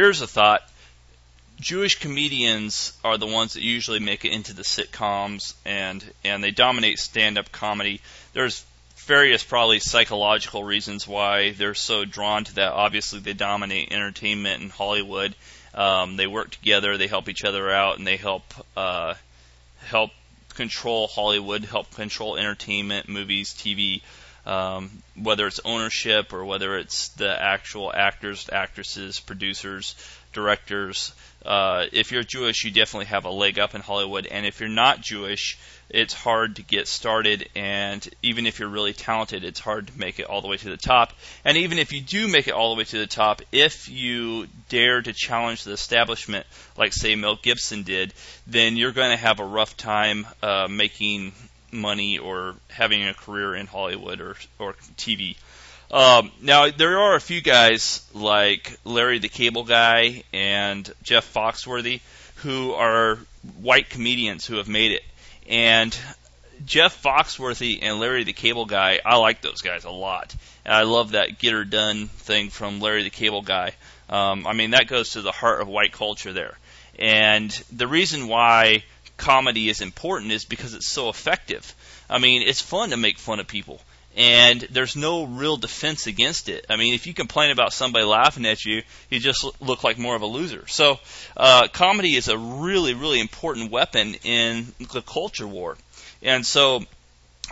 here's a thought. Jewish comedians are the ones that usually make it into the sitcoms and and they dominate stand-up comedy. There's various probably psychological reasons why they're so drawn to that. Obviously, they dominate entertainment in Hollywood. Um, they work together, they help each other out, and they help uh, help control Hollywood, help control entertainment, movies, TV. Um, whether it's ownership or whether it's the actual actors, actresses, producers, directors. Uh, if you're Jewish, you definitely have a leg up in Hollywood, and if you're not Jewish, it's hard to get started. And even if you're really talented, it's hard to make it all the way to the top. And even if you do make it all the way to the top, if you dare to challenge the establishment, like say Mel Gibson did, then you're going to have a rough time uh, making money or having a career in Hollywood or or TV. Um, now there are a few guys like Larry the Cable Guy and Jeff Foxworthy who are white comedians who have made it, and Jeff Foxworthy and Larry the Cable Guy, I like those guys a lot. And I love that get her done thing from Larry the Cable Guy. Um, I mean that goes to the heart of white culture there, and the reason why comedy is important is because it's so effective. I mean, it's fun to make fun of people and there's no real defense against it. I mean, if you complain about somebody laughing at you, you just look like more of a loser. So, uh, comedy is a really, really important weapon in the culture war. And so,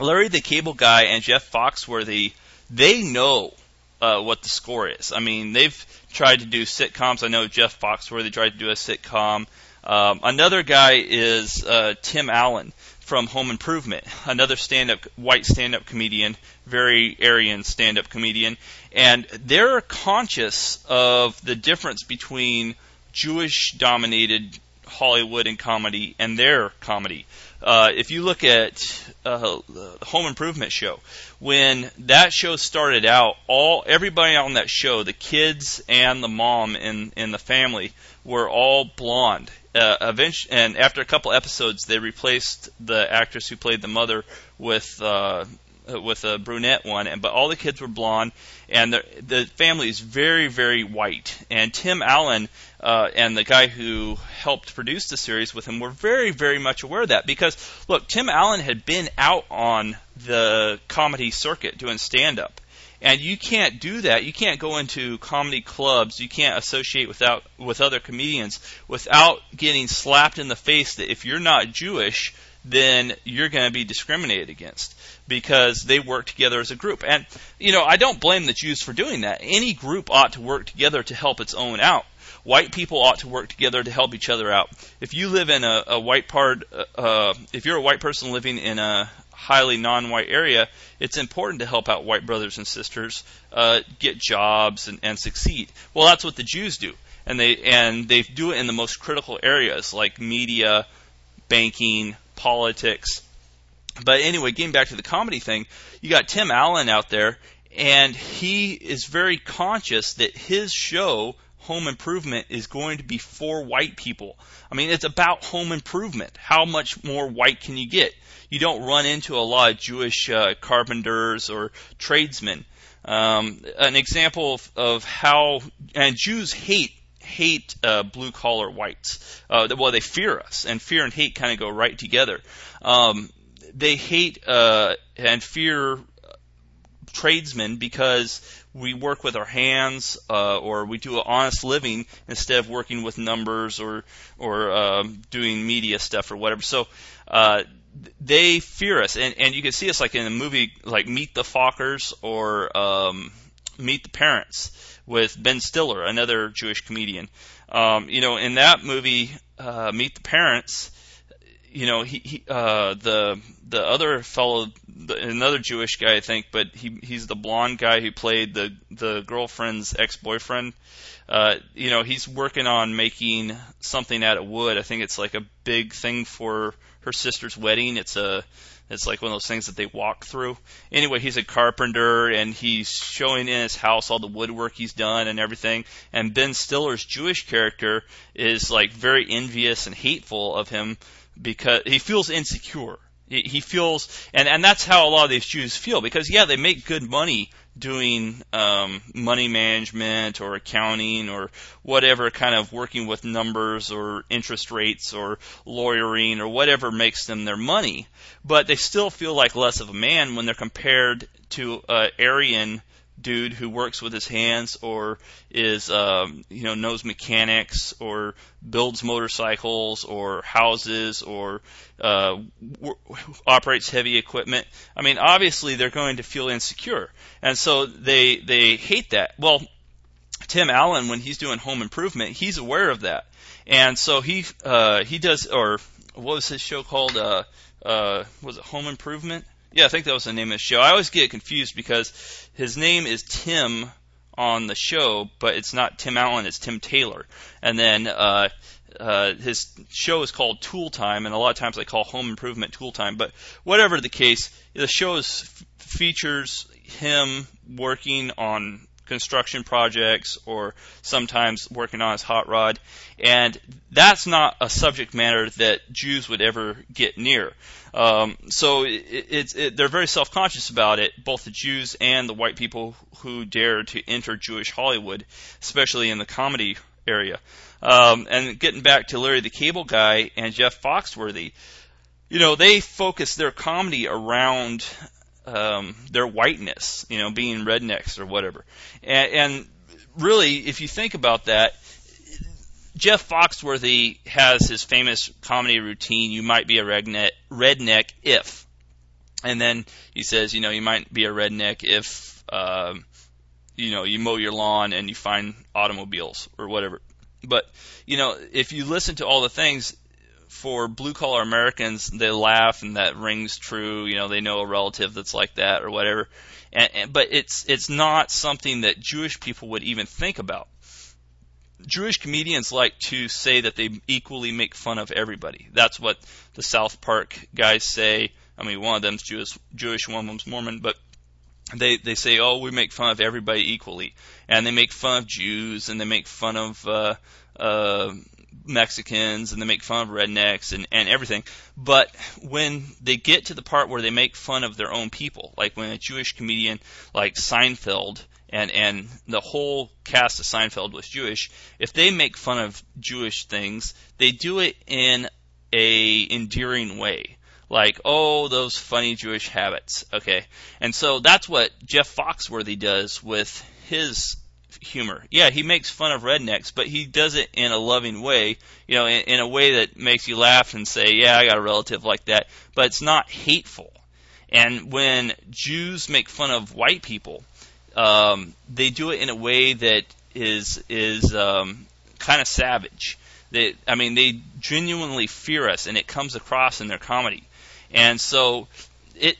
Larry the Cable Guy and Jeff Foxworthy, they know uh, what the score is. I mean, they've tried to do sitcoms. I know Jeff Foxworthy tried to do a sitcom. Um, another guy is uh, Tim Allen from Home Improvement, another stand-up white stand-up comedian, very Aryan stand-up comedian, and they're conscious of the difference between Jewish-dominated Hollywood and comedy and their comedy. Uh, if you look at uh, the Home Improvement show, when that show started out, all everybody on that show, the kids and the mom in in the family, were all blonde uh, eventually, and after a couple episodes, they replaced the actress who played the mother with uh, with a brunette one, and but all the kids were blonde, and the the family is very very white. And Tim Allen uh, and the guy who helped produce the series with him were very very much aware of that because look, Tim Allen had been out on the comedy circuit doing stand up and you can't do that. You can't go into comedy clubs. You can't associate without with other comedians without getting slapped in the face that if you're not Jewish, then you're going to be discriminated against because they work together as a group. And you know, I don't blame the Jews for doing that. Any group ought to work together to help its own out. White people ought to work together to help each other out. If you live in a, a white part, uh, uh if you're a white person living in a highly non-white area, it's important to help out white brothers and sisters uh, get jobs and, and succeed. Well, that's what the Jews do, and they and they do it in the most critical areas like media, banking, politics. But anyway, getting back to the comedy thing, you got Tim Allen out there, and he is very conscious that his show home improvement is going to be for white people. I mean, it's about home improvement. How much more white can you get? You don't run into a lot of Jewish uh, carpenters or tradesmen. Um, an example of, of how and Jews hate hate uh, blue collar whites. Uh, well, they fear us, and fear and hate kind of go right together. Um, they hate uh, and fear tradesmen because we work with our hands uh, or we do an honest living instead of working with numbers or or um, doing media stuff or whatever. So uh, they fear us, and and you can see us like in a movie like Meet the Fockers or um, Meet the Parents with Ben Stiller, another Jewish comedian. Um, you know, in that movie, uh, Meet the Parents you know, he, he uh, the the other fellow, the, another Jewish guy, I think, but he he's the blonde guy who played the the girlfriend's ex boyfriend. Uh, you know, he's working on making something out of wood. I think it's like a big thing for her sister's wedding. It's a it's like one of those things that they walk through. Anyway, he's a carpenter and he's showing in his house all the woodwork he's done and everything. And Ben Stiller's Jewish character is like very envious and hateful of him because he feels insecure. He feels, and and that's how a lot of these Jews feel because yeah, they make good money doing um, money management or accounting or whatever kind of working with numbers or interest rates or lawyering or whatever makes them their money, but they still feel like less of a man when they're compared to uh, Aryan dude who works with his hands or is um, you know knows mechanics or builds motorcycles or houses or uh, w- operates heavy equipment. I mean, obviously they're going to feel insecure, and so they they hate that. Well, Tim Allen, when he's doing home improvement, he's aware of that, and so he uh, he does or what was his show called? Uh, uh, was it Home Improvement? Yeah, I think that was the name of the show. I always get confused because his name is Tim on the show, but it's not Tim Allen, it's Tim Taylor. And then uh, uh, his show is called Tool Time, and a lot of times I call Home Improvement Tool Time. But whatever the case, the show is, features him working on construction projects or sometimes working on his hot rod. And that's not a subject matter that Jews would ever get near. Um, so it, it, they're very self conscious about it, both the Jews and the white people who dare to enter Jewish Hollywood, especially in the comedy area. Um, and getting back to Larry the Cable Guy and Jeff Foxworthy, you know, they focus their comedy around um, their whiteness, you know, being rednecks or whatever. And, and really, if you think about that, Jeff Foxworthy has his famous comedy routine. You might be a redneck, redneck if, and then he says, you know, you might be a redneck if, uh, you know, you mow your lawn and you find automobiles or whatever. But you know, if you listen to all the things, for blue collar Americans, they laugh and that rings true. You know, they know a relative that's like that or whatever. And, and, but it's it's not something that Jewish people would even think about. Jewish comedians like to say that they equally make fun of everybody. That's what the South Park guys say. I mean, one of them's Jewish, Jewish, one of them's Mormon, but they they say, oh, we make fun of everybody equally, and they make fun of Jews and they make fun of uh, uh, Mexicans and they make fun of rednecks and, and everything. But when they get to the part where they make fun of their own people, like when a Jewish comedian like Seinfeld and and the whole cast of Seinfeld was Jewish, if they make fun of Jewish things, they do it in a endearing way. Like, oh, those funny Jewish habits. Okay. And so that's what Jeff Foxworthy does with his humor. Yeah, he makes fun of rednecks, but he does it in a loving way, you know, in, in a way that makes you laugh and say, "Yeah, I got a relative like that." But it's not hateful. And when Jews make fun of white people, um, they do it in a way that is is um, kind of savage. They, I mean, they genuinely fear us, and it comes across in their comedy. And so, it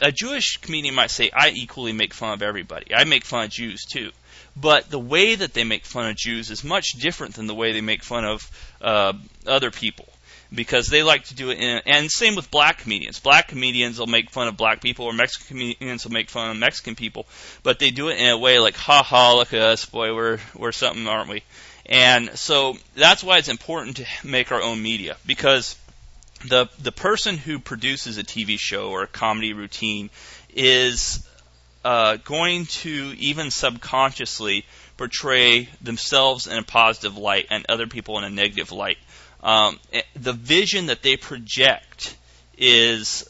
a Jewish comedian might say, "I equally make fun of everybody. I make fun of Jews too." But the way that they make fun of Jews is much different than the way they make fun of uh, other people. Because they like to do it in and same with black comedians. Black comedians will make fun of black people or mexican comedians will make fun of mexican people. But they do it in a way like ha ha look at us boy we're we're something aren't we? And so that's why it's important to make our own media. Because the the person who produces a TV show or a comedy routine is uh, going to even subconsciously portray themselves in a positive light and other people in a negative light. Um, eh, the vision that they project is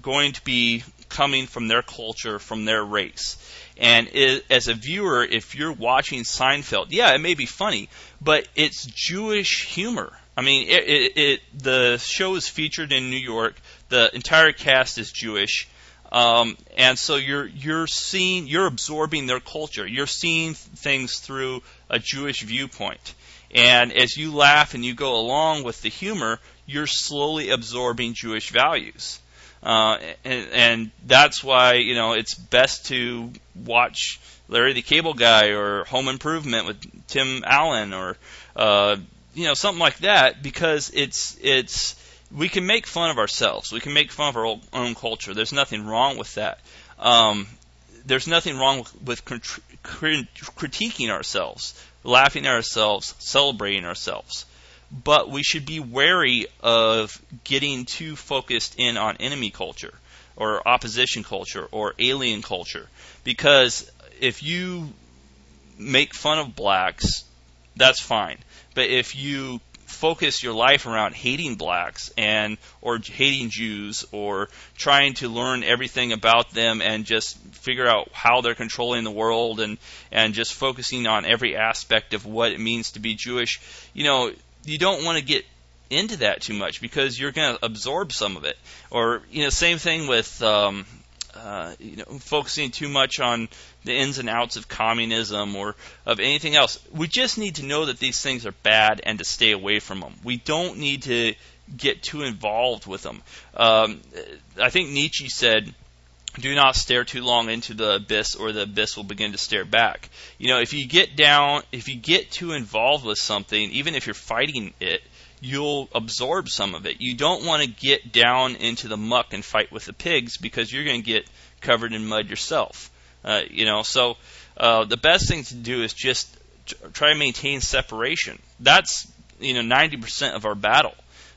going to be coming from their culture, from their race. And it, as a viewer, if you're watching Seinfeld, yeah, it may be funny, but it's Jewish humor. I mean, it, it, it the show is featured in New York. The entire cast is Jewish. Um, and so you're you're seeing you're absorbing their culture. You're seeing things through a Jewish viewpoint. And as you laugh and you go along with the humor, you're slowly absorbing Jewish values. Uh, and, and that's why you know it's best to watch Larry the Cable Guy or Home Improvement with Tim Allen or uh, you know something like that because it's it's we can make fun of ourselves. We can make fun of our own culture. There's nothing wrong with that. Um, there's nothing wrong with, with critiquing ourselves, laughing at ourselves, celebrating ourselves. but we should be wary of getting too focused in on enemy culture or opposition culture or alien culture because if you make fun of blacks, that's fine. But if you focus your life around hating blacks and or hating Jews or trying to learn everything about them and just figure out how they're controlling the world and and just focusing on every aspect of what it means to be Jewish, you know, you don't want to get into that too much because you're going to absorb some of it. Or you know, same thing with um, uh, you know, focusing too much on the ins and outs of communism or of anything else. We just need to know that these things are bad and to stay away from them. We don't need to get too involved with them. Um, I think Nietzsche said, do not stare too long into the abyss or the abyss will begin to stare back. You know, if you get down, if you get too involved with something, even if you're fighting it, you'll absorb some of it. You don't want to get down into the muck and fight with the pigs because you're going to get covered in mud yourself. Uh, you know, so uh, the best thing to do is just try to maintain separation. That's you know 90% of our battle.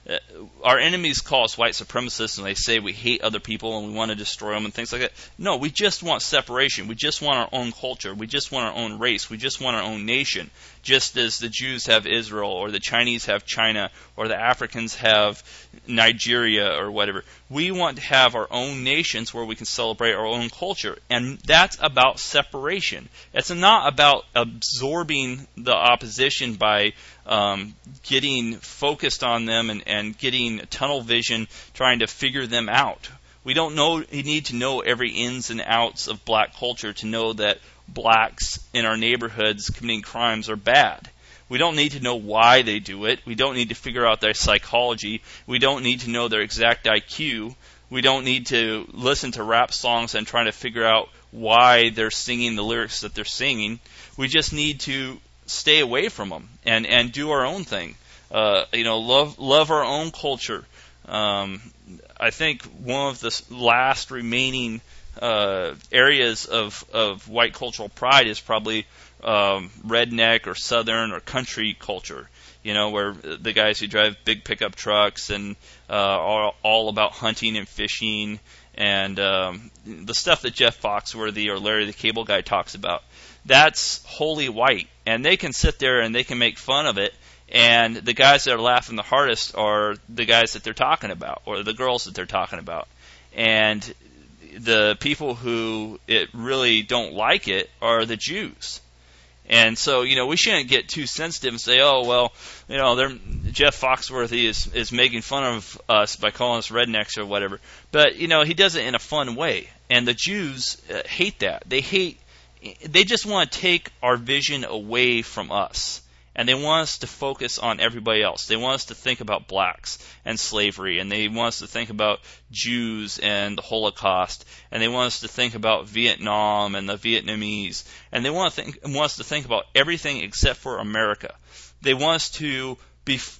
Uh, our enemies call us white supremacists and they say we hate other people and we want to destroy them and things like that. No, we just want separation. We just want our own culture. We just want our own race. We just want our own nation. Just as the Jews have Israel or the Chinese have China or the Africans have Nigeria or whatever. We want to have our own nations where we can celebrate our own culture. And that's about separation. It's not about absorbing the opposition by um, getting focused on them and, and getting tunnel vision, trying to figure them out. We don't know. You need to know every ins and outs of black culture to know that blacks in our neighborhoods committing crimes are bad. We don't need to know why they do it. We don't need to figure out their psychology. We don't need to know their exact IQ. We don't need to listen to rap songs and try to figure out why they're singing the lyrics that they're singing. We just need to stay away from them and and do our own thing. Uh, you know, love love our own culture. Um, I think one of the last remaining uh, areas of of white cultural pride is probably um, redneck or southern or country culture. You know, where the guys who drive big pickup trucks and uh, are all about hunting and fishing and um, the stuff that Jeff Foxworthy or Larry the Cable Guy talks about that's wholly white. And they can sit there and they can make fun of it. And the guys that are laughing the hardest are the guys that they're talking about, or the girls that they're talking about. And the people who it really don't like it are the Jews. And so, you know, we shouldn't get too sensitive and say, "Oh, well, you know, they're, Jeff Foxworthy is is making fun of us by calling us rednecks or whatever." But you know, he does it in a fun way, and the Jews uh, hate that. They hate they just want to take our vision away from us. And they want us to focus on everybody else. They want us to think about blacks and slavery, and they want us to think about Jews and the Holocaust, and they want us to think about Vietnam and the Vietnamese, and they want, to think, want us to think about everything except for America. They want us to be f-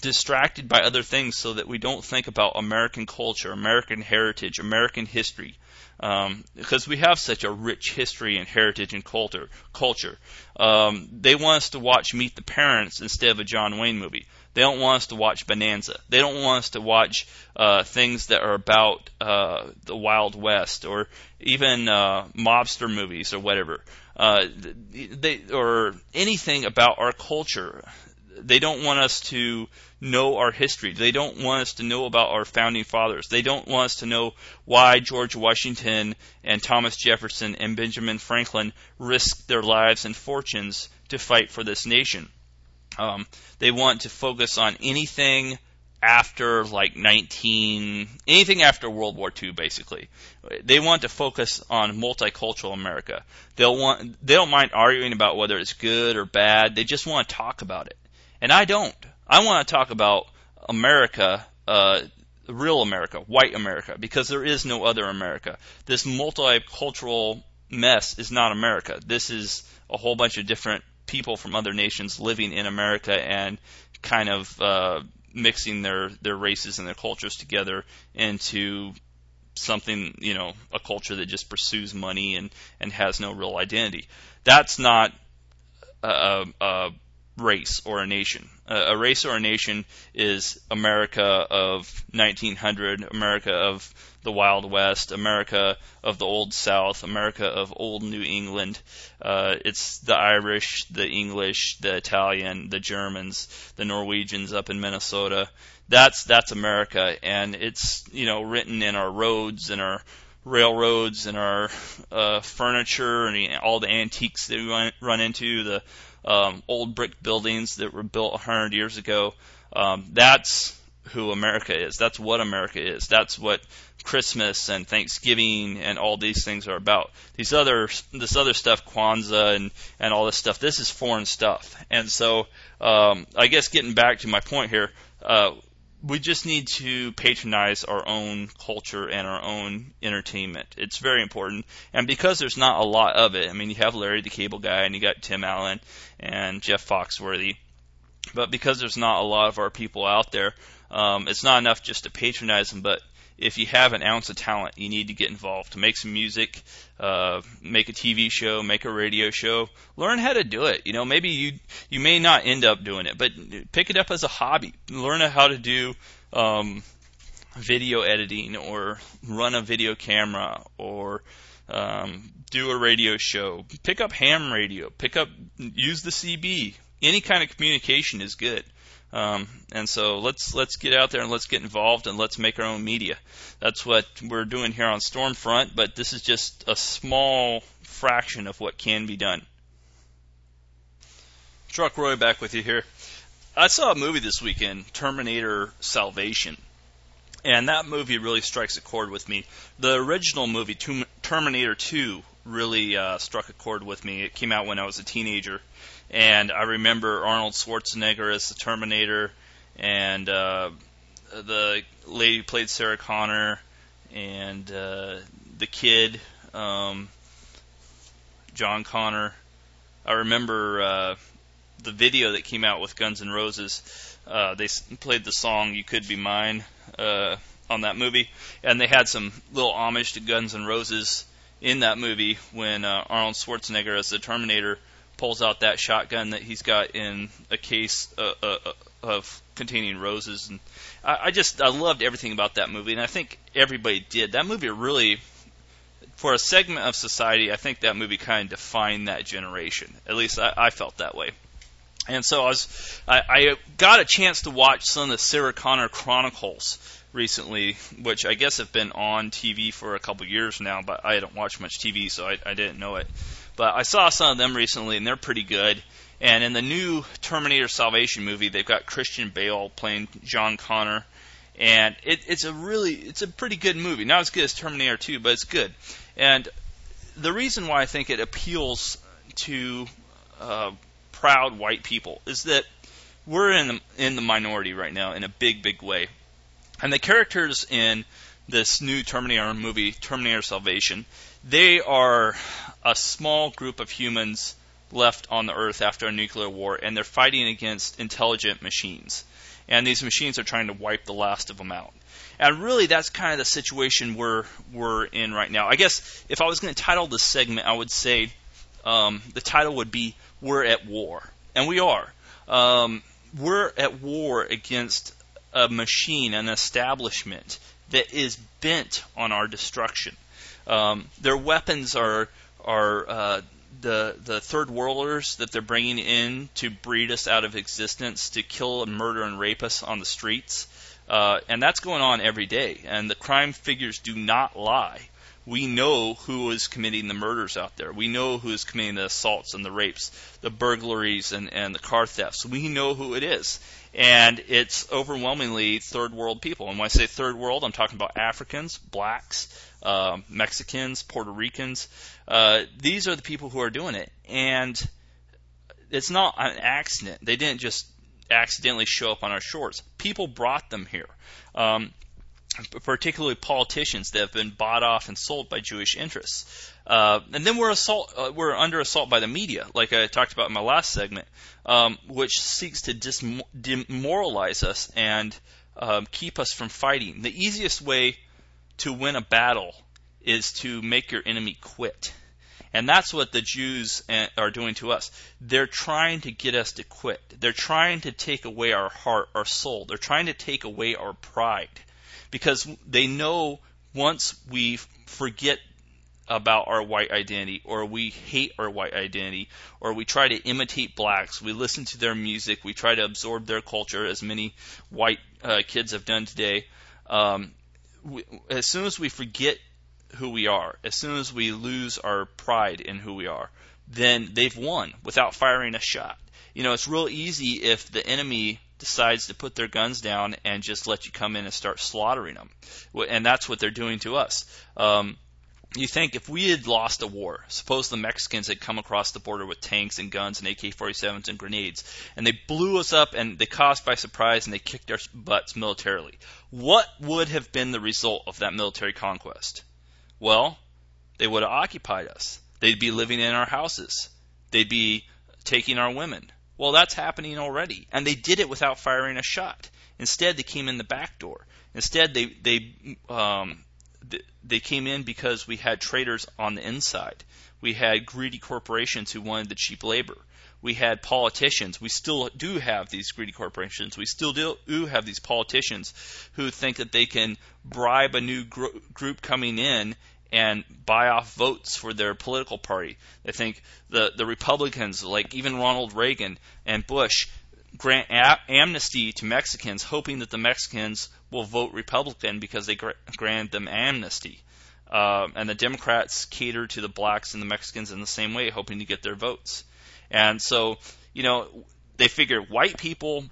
distracted by other things so that we don't think about American culture, American heritage, American history, um, because we have such a rich history and heritage and culture. Culture. Um, they want us to watch Meet the Parents instead of a John Wayne movie. They don't want us to watch Bonanza. They don't want us to watch uh, things that are about uh, the Wild West or even uh, mobster movies or whatever. Uh, they or anything about our culture. They don't want us to know our history. They don't want us to know about our founding fathers. They don't want us to know why George Washington and Thomas Jefferson and Benjamin Franklin risked their lives and fortunes to fight for this nation. Um, they want to focus on anything after like 19 anything after World War II basically. They want to focus on multicultural America. They'll want they don't mind arguing about whether it's good or bad. They just want to talk about it. And I don't. I want to talk about America, uh, real America, white America, because there is no other America. This multicultural mess is not America. This is a whole bunch of different people from other nations living in America and kind of uh, mixing their their races and their cultures together into something you know a culture that just pursues money and and has no real identity. That's not a, a race or a nation. Uh, a race or a nation is America of 1900, America of the Wild West, America of the Old South, America of Old New England. Uh, it's the Irish, the English, the Italian, the Germans, the Norwegians up in Minnesota. That's that's America, and it's you know written in our roads and our railroads and our uh, furniture and all the antiques that we run, run into, the um, old brick buildings that were built 100 years ago. Um, that's who America is. That's what America is. That's what Christmas and Thanksgiving and all these things are about. These other this other stuff, Kwanzaa and and all this stuff. This is foreign stuff. And so um, I guess getting back to my point here, uh, we just need to patronize our own culture and our own entertainment. It's very important. And because there's not a lot of it, I mean, you have Larry the Cable Guy and you got Tim Allen and Jeff Foxworthy. But because there's not a lot of our people out there, um, it's not enough just to patronize them, but if you have an ounce of talent, you need to get involved make some music, uh, make a TV show, make a radio show, learn how to do it. You know, maybe you you may not end up doing it, but pick it up as a hobby. Learn how to do um, video editing, or run a video camera, or um, do a radio show. Pick up ham radio. Pick up use the CB. Any kind of communication is good. Um, and so let's let's get out there and let's get involved and let's make our own media. That's what we're doing here on Stormfront, but this is just a small fraction of what can be done. Truck Roy back with you here. I saw a movie this weekend, Terminator Salvation. And that movie really strikes a chord with me. The original movie, Terminator 2, really uh, struck a chord with me. It came out when I was a teenager and I remember Arnold Schwarzenegger as the Terminator, and uh, the lady played Sarah Connor, and uh, the kid, um, John Connor. I remember uh, the video that came out with Guns N' Roses. Uh, they played the song "You Could Be Mine" uh, on that movie, and they had some little homage to Guns N' Roses in that movie when uh, Arnold Schwarzenegger as the Terminator pulls out that shotgun that he's got in a case uh, uh, uh, of containing roses, and I, I just I loved everything about that movie, and I think everybody did. That movie really, for a segment of society, I think that movie kind of defined that generation. At least I, I felt that way. And so I was, I, I got a chance to watch some of the Sarah Connor Chronicles recently, which I guess have been on TV for a couple years now, but I don't watch much TV, so I, I didn't know it. But I saw some of them recently, and they're pretty good. And in the new Terminator Salvation movie, they've got Christian Bale playing John Connor, and it, it's a really, it's a pretty good movie. Not as good as Terminator 2, but it's good. And the reason why I think it appeals to uh, proud white people is that we're in the, in the minority right now in a big, big way. And the characters in this new Terminator movie, Terminator Salvation, they are a small group of humans left on the Earth after a nuclear war, and they're fighting against intelligent machines. And these machines are trying to wipe the last of them out. And really, that's kind of the situation we're we're in right now. I guess if I was going to title this segment, I would say um, the title would be "We're at War," and we are. Um, we're at war against a machine, an establishment that is bent on our destruction. Um, their weapons are are uh, the the third worlders that they're bringing in to breed us out of existence, to kill and murder and rape us on the streets, uh, and that's going on every day. And the crime figures do not lie. We know who is committing the murders out there. We know who is committing the assaults and the rapes, the burglaries and, and the car thefts. We know who it is. And it's overwhelmingly third world people. And when I say third world, I'm talking about Africans, blacks, uh, Mexicans, Puerto Ricans. Uh, these are the people who are doing it, and it's not an accident. They didn't just accidentally show up on our shores. People brought them here. Um, particularly politicians that have been bought off and sold by Jewish interests. Uh, and then we're assault, uh, we're under assault by the media, like I talked about in my last segment, um, which seeks to demoralize us and um, keep us from fighting. The easiest way to win a battle is to make your enemy quit. And that's what the Jews uh, are doing to us. They're trying to get us to quit. They're trying to take away our heart, our soul. They're trying to take away our pride. Because they know once we forget about our white identity or we hate our white identity or we try to imitate blacks we listen to their music we try to absorb their culture as many white uh, kids have done today um, we, as soon as we forget who we are, as soon as we lose our pride in who we are, then they've won without firing a shot. You know, it's real easy if the enemy decides to put their guns down and just let you come in and start slaughtering them. And that's what they're doing to us. Um, you think if we had lost a war, suppose the Mexicans had come across the border with tanks and guns and AK 47s and grenades, and they blew us up and they caught us by surprise and they kicked our butts militarily. What would have been the result of that military conquest? Well, they would have occupied us. They'd be living in our houses. They'd be taking our women. Well, that's happening already. And they did it without firing a shot. Instead, they came in the back door. Instead, they they um, they came in because we had traders on the inside. We had greedy corporations who wanted the cheap labor. We had politicians. We still do have these greedy corporations. We still do have these politicians who think that they can bribe a new gr- group coming in and buy off votes for their political party. They think the the Republicans, like even Ronald Reagan and Bush, grant amnesty to Mexicans, hoping that the Mexicans will vote Republican because they gr- grant them amnesty. Uh, and the Democrats cater to the blacks and the Mexicans in the same way, hoping to get their votes. And so, you know, they figure white people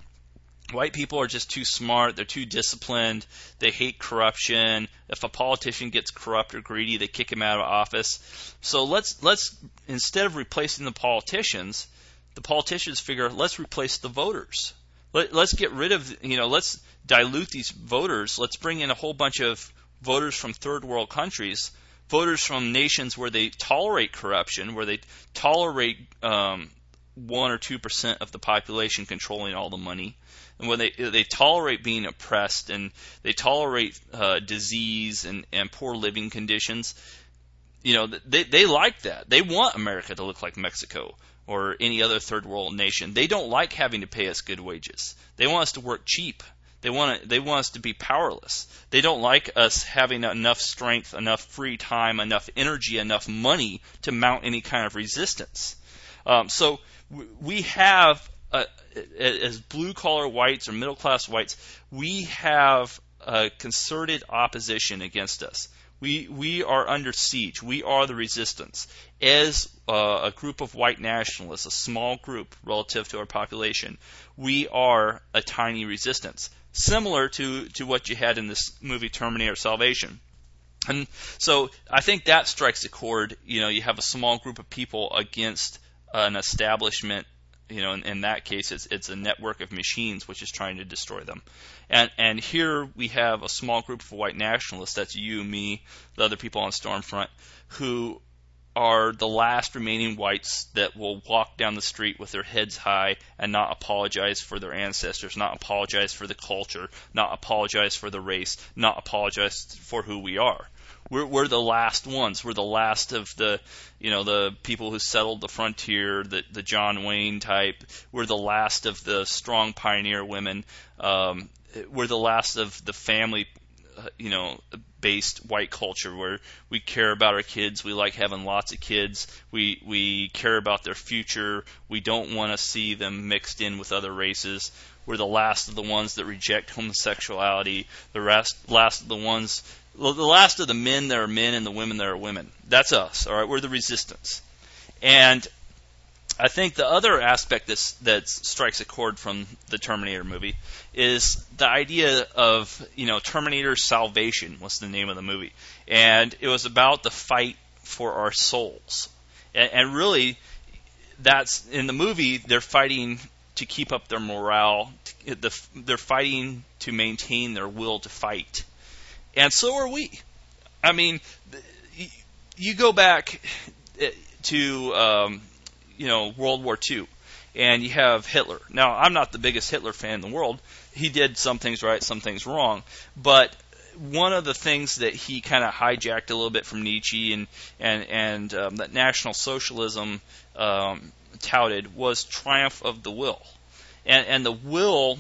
white people are just too smart. They're too disciplined. They hate corruption. If a politician gets corrupt or greedy they kick him out of office. So let's let's instead of replacing the politicians the politicians figure let's replace the voters. Let, let's get rid of you know let's dilute these voters. Let's bring in a whole bunch of voters from third world countries voters from nations where they tolerate corruption where they tolerate um, one or two percent of the population controlling all the money and when they they tolerate being oppressed and they tolerate uh, disease and, and poor living conditions, you know they they like that. They want America to look like Mexico or any other third world nation. They don't like having to pay us good wages. They want us to work cheap. They want to, they want us to be powerless. They don't like us having enough strength, enough free time, enough energy, enough money to mount any kind of resistance. Um, so we have uh, as blue collar whites or middle class whites, we have a concerted opposition against us. We we are under siege. We are the resistance. As uh, a group of white nationalists, a small group relative to our population, we are a tiny resistance, similar to to what you had in this movie Terminator Salvation. And so I think that strikes a chord. You know, you have a small group of people against an establishment you know, in, in, that case, it's it's a network of machines which is trying to destroy them. And and here we have a small group of white nationalists. That's you, me, the other people on Stormfront, who are the last remaining whites that will walk down the street with their heads high and not apologize for their ancestors, not apologize for the culture, not apologize for the race, not apologize for who we are. We're, we're the last ones. We're the last of the, you know, the people who settled the frontier, the, the John Wayne type. We're the last of the strong pioneer women. Um, we're the last of the family, uh, you know, based white culture where we care about our kids. We like having lots of kids. We we care about their future. We don't want to see them mixed in with other races. We're the last of the ones that reject homosexuality. The rest, last of the ones the last of the men that are men and the women that are women. That's us. All right, we're the resistance. And I think the other aspect that's, that strikes a chord from the Terminator movie is the idea of you know Terminator Salvation was the name of the movie, and it was about the fight for our souls, and, and really that's in the movie they're fighting to keep up their morale, The they're fighting to maintain their will to fight and so are we. I mean, you go back eh, to um, you know World War II, and you have Hitler. Now, I'm not the biggest Hitler fan in the world. He did some things right, some things wrong, but one of the things that he kind of hijacked a little bit from Nietzsche and and and um, that National Socialism um, touted was triumph of the will, and and the will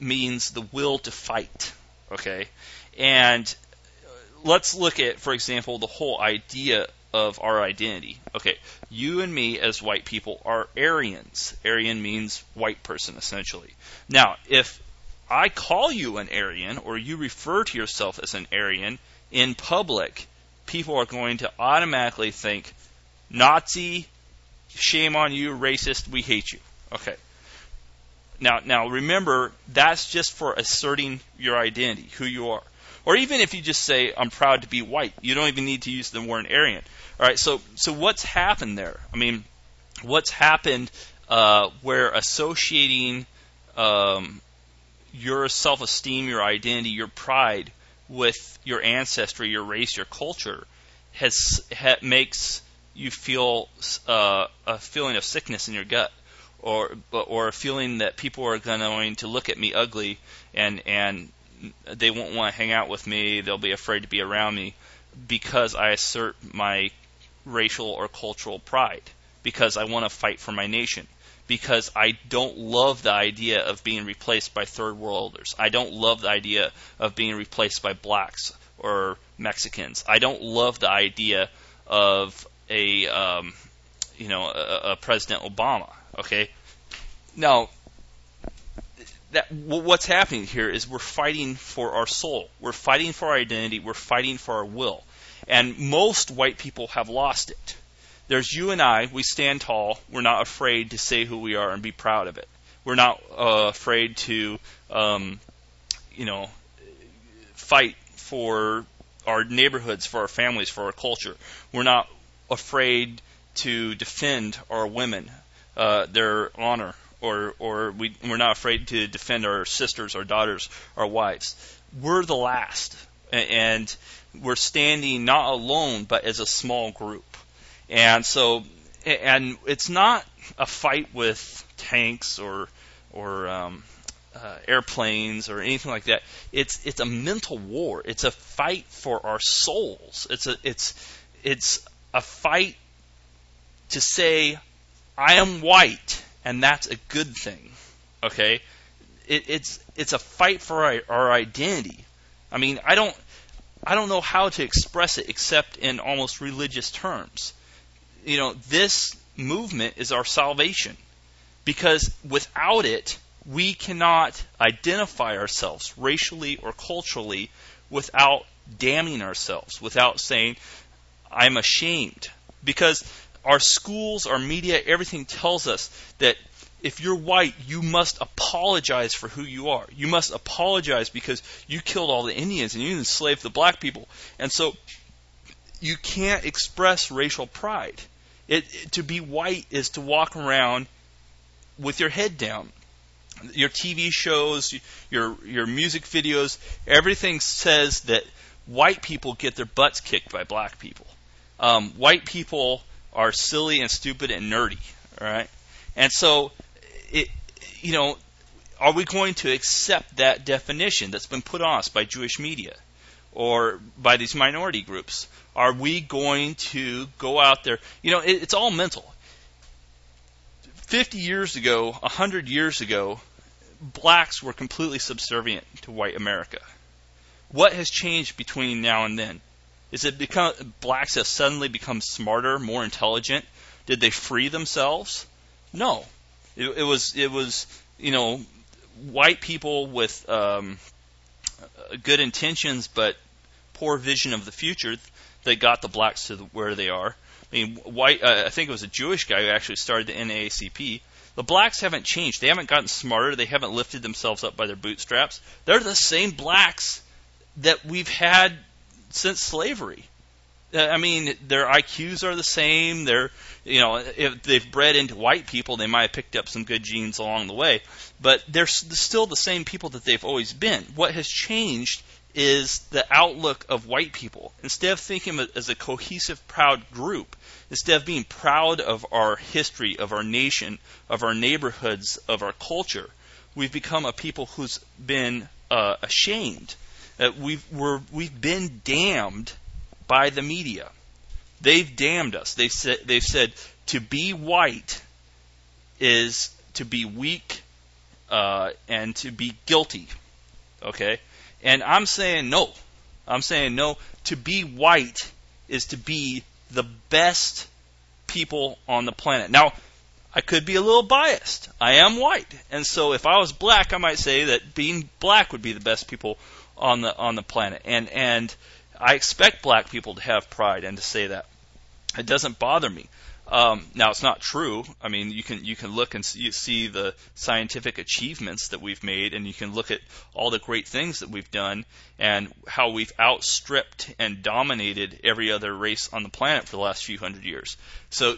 means the will to fight. Okay, and let's look at, for example, the whole idea of our identity. Okay, you and me as white people are Aryans. Aryan means white person, essentially. Now, if I call you an Aryan or you refer to yourself as an Aryan in public, people are going to automatically think Nazi, shame on you, racist, we hate you. Okay. Now, now remember, that's just for asserting your identity, who you are. Or even if you just say, I'm proud to be white, you don't even need to use the word Aryan. All right, so, so what's happened there? I mean, what's happened uh, where associating um, your self esteem, your identity, your pride with your ancestry, your race, your culture has ha, makes you feel uh, a feeling of sickness in your gut, or or a feeling that people are going to look at me ugly and and they won't want to hang out with me. They'll be afraid to be around me because I assert my racial or cultural pride because I want to fight for my nation because I don't love the idea of being replaced by third worlders. I don't love the idea of being replaced by blacks or Mexicans. I don't love the idea of a um, you know a, a President Obama. Okay, now that what's happening here is we're fighting for our soul. We're fighting for our identity. We're fighting for our will. And most white people have lost it. There's you and I. We stand tall. We're not afraid to say who we are and be proud of it. We're not uh, afraid to, um, you know, fight for our neighborhoods, for our families, for our culture. We're not afraid to defend our women, uh, their honor, or or we, we're not afraid to defend our sisters, our daughters, our wives. We're the last, and we're standing not alone, but as a small group. And so, and it's not a fight with tanks or or um, uh, airplanes or anything like that. It's it's a mental war. It's a fight for our souls. It's a it's it's a fight to say I am white and that's a good thing. Okay, it, it's it's a fight for our, our identity. I mean, I don't I don't know how to express it except in almost religious terms you know, this movement is our salvation. Because without it, we cannot identify ourselves racially or culturally without damning ourselves, without saying, I'm ashamed. Because our schools, our media, everything tells us that if you're white, you must apologize for who you are. You must apologize because you killed all the Indians and you enslaved the black people. And so you can't express racial pride. It, it, to be white is to walk around with your head down. Your TV shows, your your music videos, everything says that white people get their butts kicked by black people. Um, white people are silly and stupid and nerdy. All right, and so it, you know, are we going to accept that definition that's been put on us by Jewish media or by these minority groups? Are we going to go out there? You know, it, it's all mental. 50 years ago, 100 years ago, blacks were completely subservient to white America. What has changed between now and then? Is it become blacks have suddenly become smarter, more intelligent? Did they free themselves? No. It, it was it was you know white people with um, good intentions but poor vision of the future that got the blacks to the, where they are. I mean, white. Uh, I think it was a Jewish guy who actually started the NAACP. The blacks haven't changed. They haven't gotten smarter. They haven't lifted themselves up by their bootstraps. They're the same blacks that we've had since slavery. Uh, I mean, their IQs are the same. They're, you know, if they've bred into white people, they might have picked up some good genes along the way, but they're still the same people that they've always been. What has changed is the outlook of white people. Instead of thinking as a cohesive, proud group, instead of being proud of our history, of our nation, of our neighborhoods, of our culture, we've become a people who's been uh, ashamed. That we've we're, we've been damned by the media. They've damned us. They said they've said to be white is to be weak uh, and to be guilty. Okay, and I'm saying no. I'm saying no. To be white is to be the best people on the planet. Now, I could be a little biased. I am white, and so if I was black, I might say that being black would be the best people on the on the planet. And and I expect black people to have pride and to say that. It doesn't bother me. Um, now it's not true. I mean, you can you can look and see, see the scientific achievements that we've made, and you can look at all the great things that we've done, and how we've outstripped and dominated every other race on the planet for the last few hundred years. So,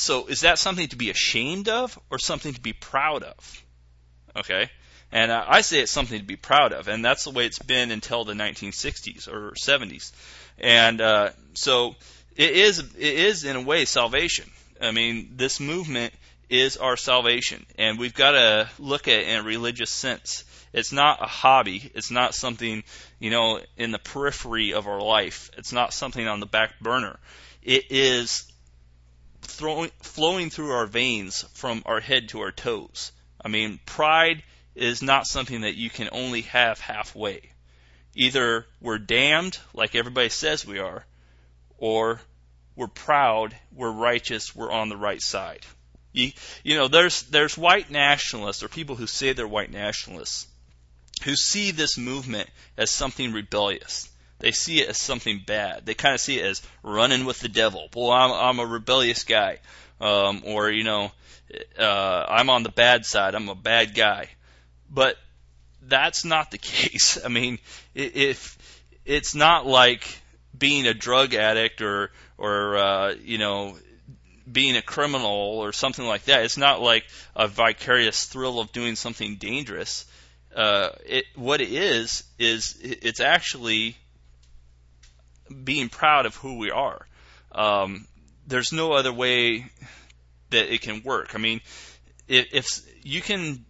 so is that something to be ashamed of, or something to be proud of? Okay, and uh, I say it's something to be proud of, and that's the way it's been until the 1960s or 70s, and uh, so it is it is in a way salvation. I mean, this movement is our salvation, and we've got to look at it in a religious sense. It's not a hobby. It's not something you know in the periphery of our life. It's not something on the back burner. It is throwing, flowing through our veins from our head to our toes. I mean, pride is not something that you can only have halfway. Either we're damned, like everybody says we are, or we're proud, we're righteous, we're on the right side. You, you know, there's there's white nationalists or people who say they're white nationalists who see this movement as something rebellious. They see it as something bad. They kind of see it as running with the devil. Well, I'm I'm a rebellious guy, um, or you know, uh, I'm on the bad side. I'm a bad guy. But that's not the case. I mean, if it's not like being a drug addict or or uh, you know being a criminal or something like that. It's not like a vicarious thrill of doing something dangerous. Uh, it, what it is is it's actually being proud of who we are. Um, there's no other way that it can work. I mean, if, if you can,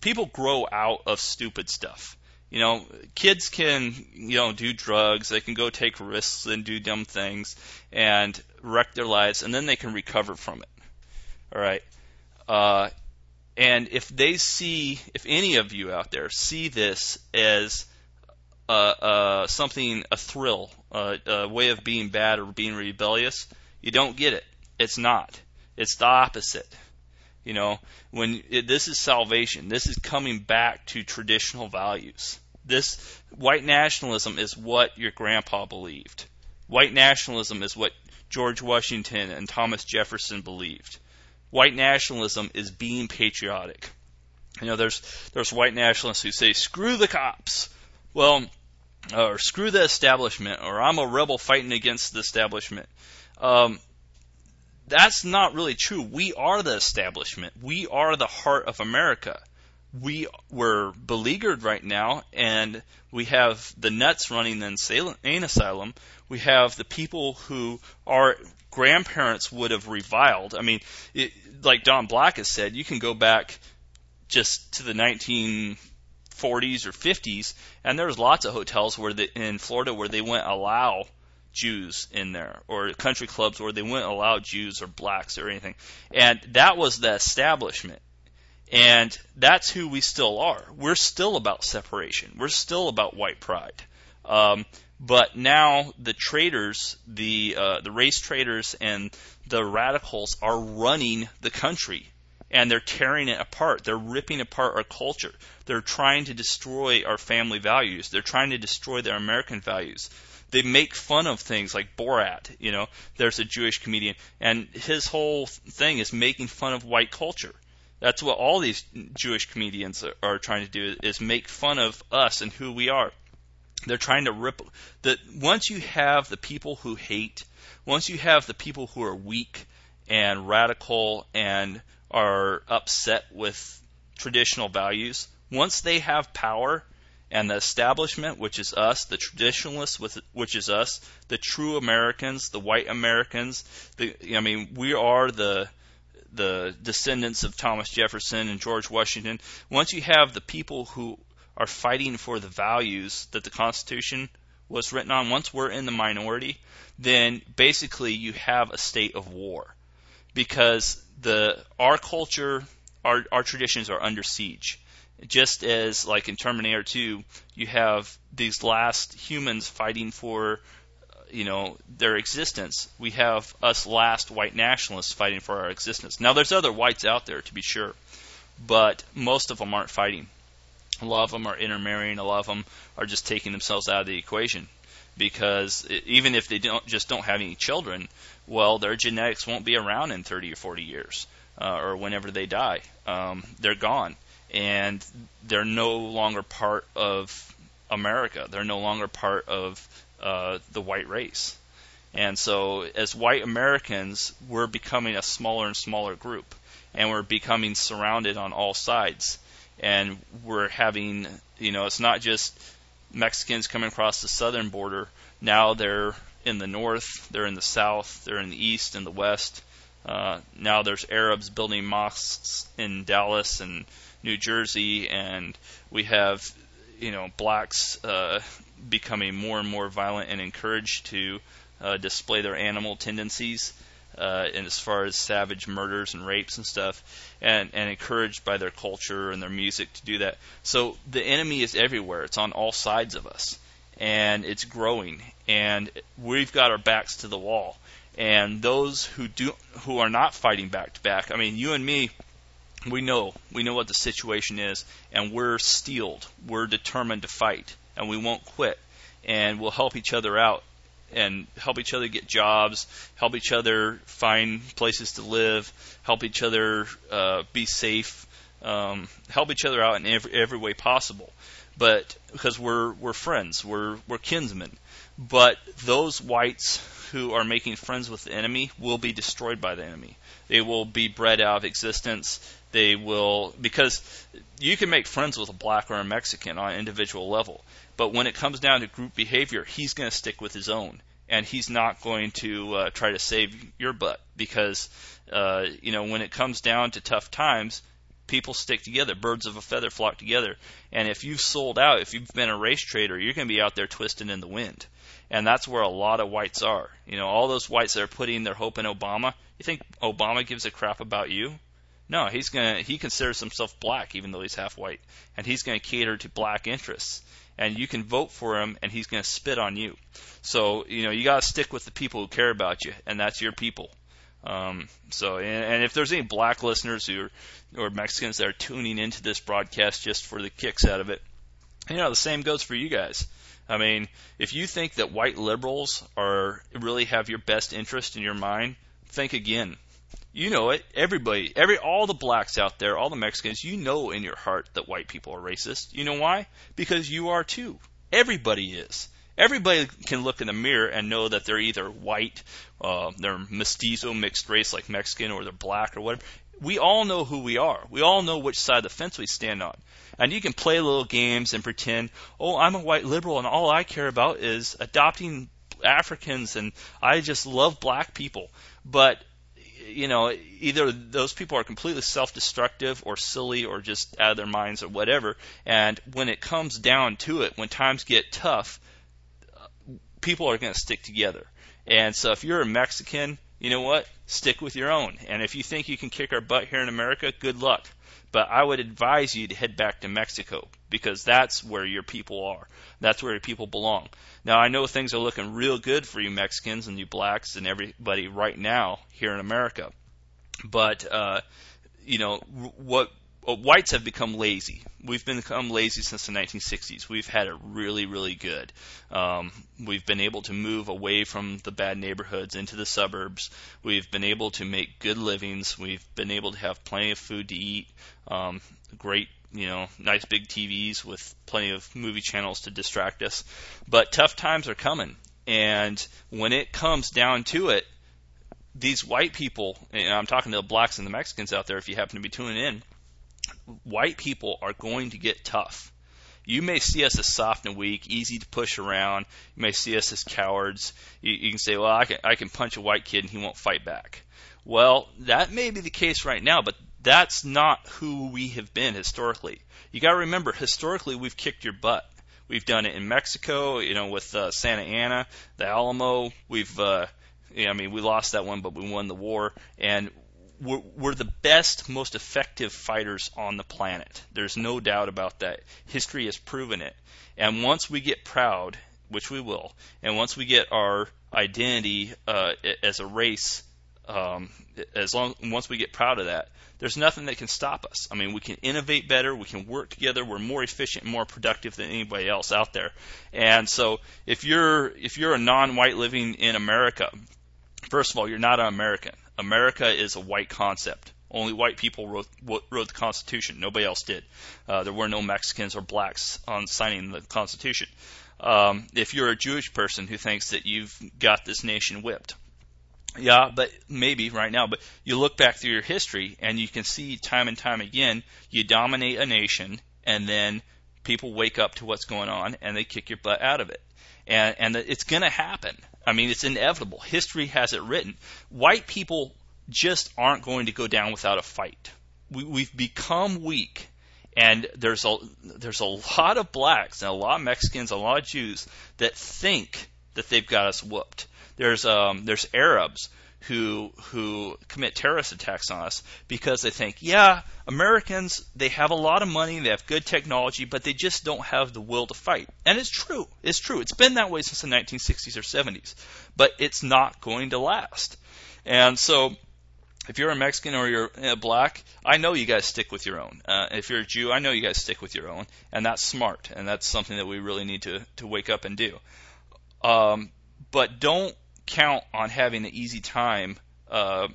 people grow out of stupid stuff you know, kids can, you know, do drugs, they can go take risks and do dumb things and wreck their lives, and then they can recover from it. All right. Uh, and if they see, if any of you out there see this as uh, uh, something, a thrill, uh, a way of being bad or being rebellious, you don't get it. It's not. It's the opposite. You know, when it, this is salvation, this is coming back to traditional values. This white nationalism is what your grandpa believed. White nationalism is what George Washington and Thomas Jefferson believed. White nationalism is being patriotic. You know, there's there's white nationalists who say screw the cops. Well, or screw the establishment, or I'm a rebel fighting against the establishment. Um, that's not really true. We are the establishment. We are the heart of America we were beleaguered right now, and we have the nuts running the insane asylum. We have the people who our grandparents would have reviled. I mean, it, like Don Black has said, you can go back just to the 1940s or 50s, and there's lots of hotels where they, in Florida where they wouldn't allow Jews in there, or country clubs where they wouldn't allow Jews or blacks or anything. And that was the establishment. And that's who we still are. We're still about separation. We're still about white pride. Um, but now the traders, the uh, the race traders and the radicals are running the country, and they're tearing it apart. They're ripping apart our culture. They're trying to destroy our family values. They're trying to destroy their American values. They make fun of things like Borat. You know, there's a Jewish comedian, and his whole thing is making fun of white culture. That's what all these Jewish comedians are, trying to do is make fun of us and who we are. They're trying to rip that once you have the people who hate, once you have the people who are weak and radical and are upset with traditional values, once they have power and the establishment, which is us, the traditionalists, which is us, the true Americans, the white Americans, the, I mean, we are the the descendants of Thomas Jefferson and George Washington, once you have the people who are fighting for the values that the Constitution was written on. Once we're in the minority, then basically you have a state of war because the our culture, our our traditions are under siege. Just as like in Terminator 2, you have these last humans fighting for uh, you know their existence. We have us last white nationalists fighting for our existence. Now there's other whites out there to be sure, but most of them aren't fighting. A lot of them are intermarrying. A lot of them are just taking themselves out of the equation because even if they don't just don't have any children, well, their genetics won't be around in 30 or 40 years, uh, or whenever they die. Um, they're gone, and they're no longer part of America. They're no longer part of uh, the white race. And so, as white Americans, we're becoming a smaller and smaller group, and we're becoming surrounded on all sides. And we're having, you know, it's not just Mexicans coming across the southern border. Now they're in the north, they're in the south, they're in the east and the west. Uh, now there's Arabs building mosques in Dallas and New Jersey, and we have you know blacks uh, becoming more and more violent and encouraged to uh, display their animal tendencies. Uh, and as far as savage murders and rapes and stuff, and, and encouraged by their culture and their music to do that. So the enemy is everywhere. It's on all sides of us and it's growing, and we've got our backs to the wall. And those who do who are not fighting back to back, I mean, you and me, we know we know what the situation is, and we're steeled. We're determined to fight, and we won't quit, and we'll help each other out and help each other get jobs, help each other find places to live, help each other uh, be safe, um, help each other out in every, every way possible but because we're we're friends, we're we're kinsmen. But those whites who are making friends with the enemy will be destroyed by the enemy. They will be bred out of existence. They will because you can make friends with a black or a Mexican on an individual level, but when it comes down to group behavior, he's going to stick with his own, and he's not going to uh, try to save your butt because uh, you know when it comes down to tough times, people stick together. Birds of a feather flock together. And if you've sold out, if you've been a race trader, you're going to be out there twisting in the wind. And that's where a lot of whites are. You know, all those whites that are putting their hope in Obama. You think Obama gives a crap about you? No, he's gonna. He considers himself black, even though he's half white, and he's going to cater to black interests. And you can vote for him, and he's going to spit on you. So you know, you got to stick with the people who care about you, and that's your people. Um, so, and, and, if there's any black listeners who are, or Mexicans that are tuning into this broadcast just for the kicks out of it, you know, the same goes for you guys. I mean, if you think that white liberals are really have your best interest in your mind, think again. You know it. Everybody, every all the blacks out there, all the Mexicans, you know in your heart that white people are racist. You know why? Because you are too. Everybody is. Everybody can look in the mirror and know that they're either white, uh, they're mestizo, mixed race like Mexican, or they're black or whatever. We all know who we are. We all know which side of the fence we stand on. And you can play little games and pretend, oh, I'm a white liberal and all I care about is adopting Africans and I just love black people. But you know, either those people are completely self-destructive or silly or just out of their minds or whatever. And when it comes down to it, when times get tough, people are going to stick together. And so if you're a Mexican, you know what? Stick with your own. And if you think you can kick our butt here in America, good luck. But I would advise you to head back to Mexico because that's where your people are. That's where your people belong. Now, I know things are looking real good for you Mexicans and you blacks and everybody right now here in America. But, uh, you know, what whites have become lazy. We've become lazy since the 1960s. We've had it really, really good. Um, we've been able to move away from the bad neighborhoods into the suburbs. We've been able to make good livings. We've been able to have plenty of food to eat. Um, great, you know, nice big TVs with plenty of movie channels to distract us. But tough times are coming, and when it comes down to it, these white people, and I'm talking to the blacks and the Mexicans out there, if you happen to be tuning in white people are going to get tough. You may see us as soft and weak, easy to push around. You may see us as cowards. You, you can say, well, I can, I can punch a white kid and he won't fight back. Well, that may be the case right now, but That's not who we have been historically. You got to remember, historically, we've kicked your butt. We've done it in Mexico, you know, with uh, Santa Anna, the Alamo. We've, uh, I mean, we lost that one, but we won the war, and we're, the best, most effective fighters on the planet. There's no doubt about that. History has proven it. And once we get proud, which we will, and once we get our identity uh, as a race, um, as long once we get proud of that, there's nothing that can stop us. I mean, we can innovate better, we can work together, we're more efficient, more productive than anybody else out there. And so, if you're if you're a non-white living in America, first of all, you're not an American. America is a white concept. Only white people wrote, wrote the Constitution. Nobody else did. Uh, there were no Mexicans or blacks on signing the Constitution. Um, if you're a Jewish person who thinks that you've got this nation whipped, yeah, but maybe right now. But you look back through your history and you can see time and time again, you dominate a nation and then people wake up to what's going on and they kick your butt out of it. And, and it's going to happen. I mean, it's inevitable. History has it written. White people just aren't going to go down without a fight. We, we've become weak, and there's a there's a lot of blacks and a lot of Mexicans, a lot of Jews that think that they've got us whooped. There's um, there's Arabs who who commit terrorist attacks on us because they think, yeah, Americans they have a lot of money, they have good technology, but they just don't have the will to fight. And it's true. It's true. It's been that way since the 1960s or 70s, but it's not going to last. And so if you're a Mexican or you're uh, black, I know you guys stick with your own. Uh, if you're a Jew, I know you guys stick with your own, and that's smart, and that's something that we really need to to wake up and do. Um, but don't count on having an easy time uh,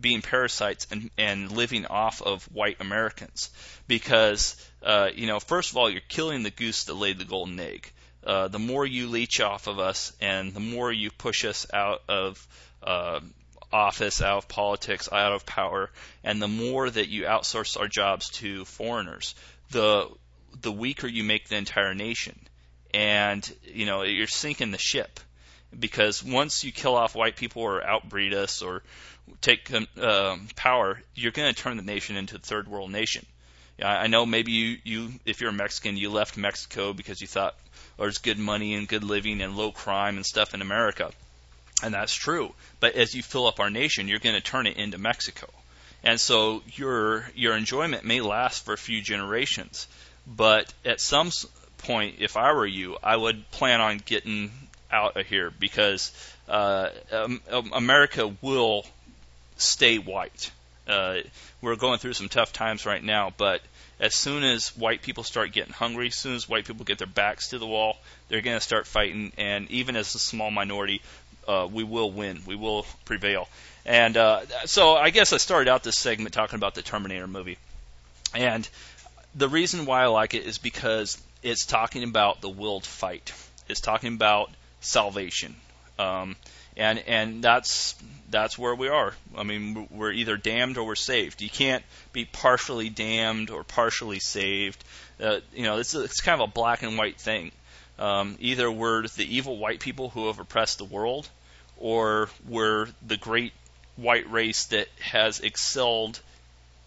being parasites and, and living off of white Americans. Because uh, you know first of all you're killing the goose that laid the golden egg. Uh, the more you leech off of us and the more you push us out of uh, office, out of politics, out of power, and the more that you outsource our jobs to foreigners, the the weaker you make the entire nation, and you know you're sinking the ship because once you kill off white people or outbreed us or take um, power, you're going to turn the nation into a third world nation. I know maybe you, you, if you're a Mexican, you left Mexico because you thought there's good money and good living and low crime and stuff in America, and that's true. But as you fill up our nation, you're going to turn it into Mexico, and so your your enjoyment may last for a few generations, but at some point, if I were you, I would plan on getting out of here because uh, um, um, America will stay white. Uh, we're going through some tough times right now, but as soon as white people start getting hungry, as soon as white people get their backs to the wall, they're going to start fighting. And even as a small minority, uh, we will win. We will prevail. And uh, so I guess I started out this segment talking about the Terminator movie. And the reason why I like it is because it's talking about the will to fight. It's talking about salvation. Um, and and that's that's where we are. I mean, we're either damned or we're saved. You can't be partially damned or partially saved. Uh, you know, it's it's kind of a black and white thing. Um, either we're the evil white people who have oppressed the world, or we're the great white race that has excelled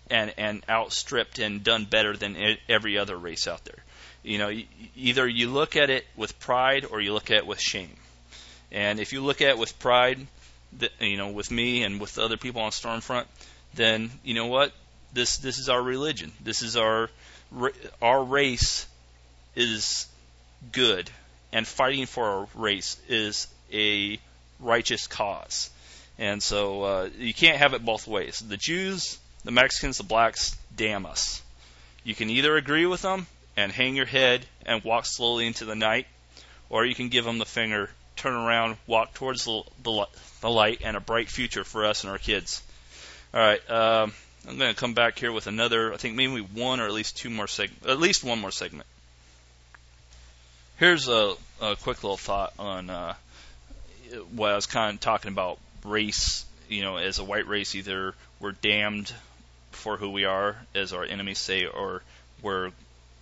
and and outstripped and done better than every other race out there. You know, either you look at it with pride or you look at it with shame. And if you look at it with pride, you know, with me and with other people on Stormfront, then you know what? This this is our religion. This is our our race is good, and fighting for our race is a righteous cause. And so uh, you can't have it both ways. The Jews, the Mexicans, the blacks, damn us. You can either agree with them and hang your head and walk slowly into the night, or you can give them the finger, turn around, walk towards the, the, the light, and a bright future for us and our kids. All right, um, I'm going to come back here with another. I think maybe one or at least two more segment, at least one more segment. Here's a, a quick little thought on uh, what I was kind of talking about race. You know, as a white race, either we're damned for who we are, as our enemies say, or we're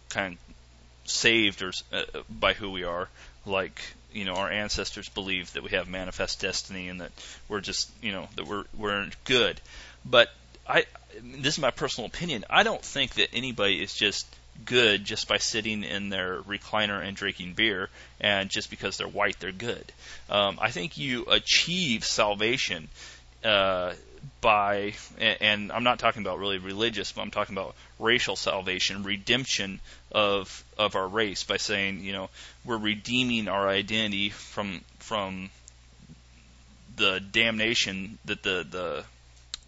kind of saved or uh, by who we are, like you know our ancestors believed that we have manifest destiny and that we're just you know that we're we're good. But I this is my personal opinion. I don't think that anybody is just good just by sitting in their recliner and drinking beer, and just because they're white, they're good. Um, I think you achieve salvation uh, by, and I'm not talking about really religious, but I'm talking about racial salvation, redemption of of our race by saying, you know, we're redeeming our identity from from the damnation that the the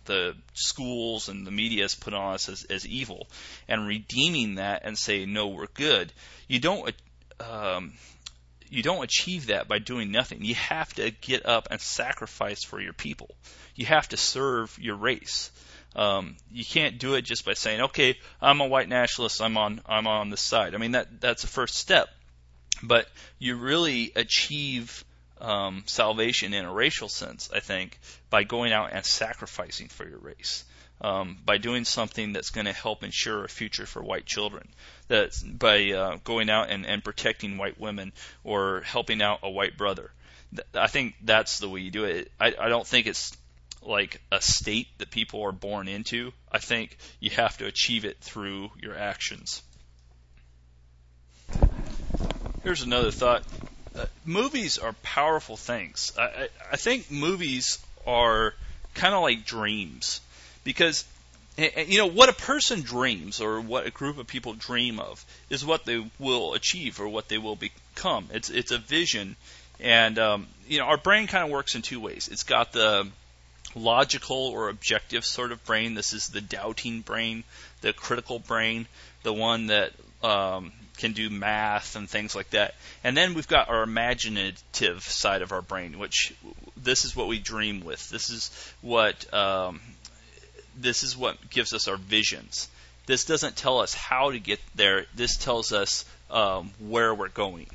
the schools and the media has put on us as, as evil, and redeeming that and say no, we're good. You don't um, you don't achieve that by doing nothing. You have to get up and sacrifice for your people. You have to serve your race. Um, you can't do it just by saying, "Okay, I'm a white nationalist. I'm on I'm on this side." I mean that that's the first step, but you really achieve um, salvation in a racial sense, I think, by going out and sacrificing for your race. Um, by doing something that's going to help ensure a future for white children. That by uh, going out and, and protecting white women or helping out a white brother. I think that's the way you do it. I, I don't think it's like a state that people are born into. I think you have to achieve it through your actions. Here's another thought uh, movies are powerful things. I, I, I think movies are kind of like dreams because you know what a person dreams or what a group of people dream of is what they will achieve or what they will become. It's it's a vision, and um, you know our brain kind of works in two ways. It's got the logical or objective sort of brain. This is the doubting brain, the critical brain, the one that um, can do math and things like that. And then we've got our imaginative side of our brain, which this is what we dream with. This is what um, this is what gives us our visions. This doesn't tell us how to get there. This tells us um, where we're going.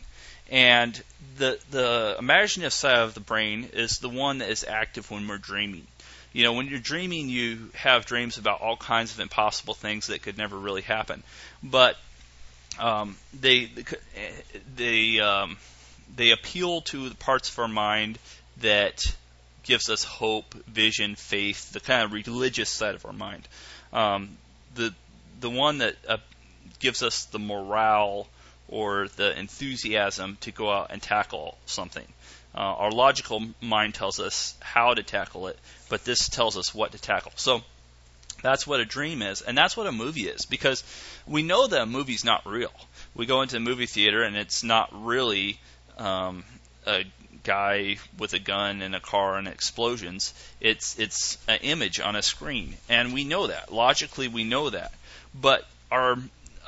And the the imaginative side of the brain is the one that is active when we're dreaming. You know, when you're dreaming, you have dreams about all kinds of impossible things that could never really happen. But um, they they um, they appeal to the parts of our mind that gives us hope, vision, faith, the kind of religious side of our mind. Um, the the one that uh, gives us the morale or the enthusiasm to go out and tackle something. Uh, our logical mind tells us how to tackle it, but this tells us what to tackle. So that's what a dream is, and that's what a movie is, because we know that a movie's not real. We go into a movie theater and it's not really um, a guy with a gun and a car and explosions. It's it's an image on a screen, and we know that logically we know that, but our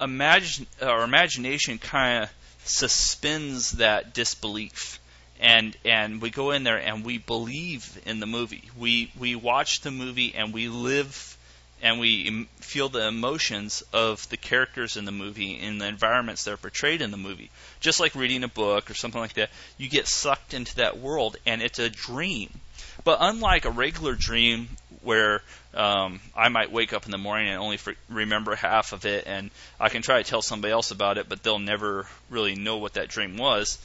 imagine our imagination kind of suspends that disbelief and and we go in there and we believe in the movie. We we watch the movie and we live and we feel the emotions of the characters in the movie in the environments that are portrayed in the movie. Just like reading a book or something like that, you get sucked into that world and it's a dream. But unlike a regular dream where um, I might wake up in the morning and only for, remember half of it, and I can try to tell somebody else about it, but they'll never really know what that dream was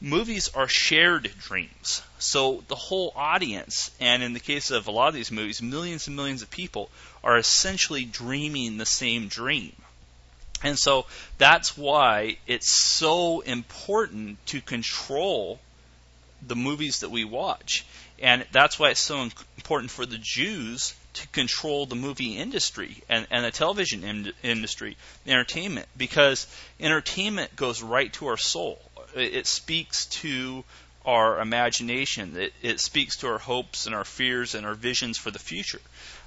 movies are shared dreams. So the whole audience, and in the case of a lot of these movies, millions and millions of people are essentially dreaming the same dream. And so that's why it's so important to control the movies that we watch. And that's why it's so important for the Jews to control the movie industry and, and the television in, industry, entertainment, because entertainment goes right to our soul it speaks to our imagination. It, it, speaks to our hopes and our fears and our visions for the future.